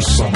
Soul.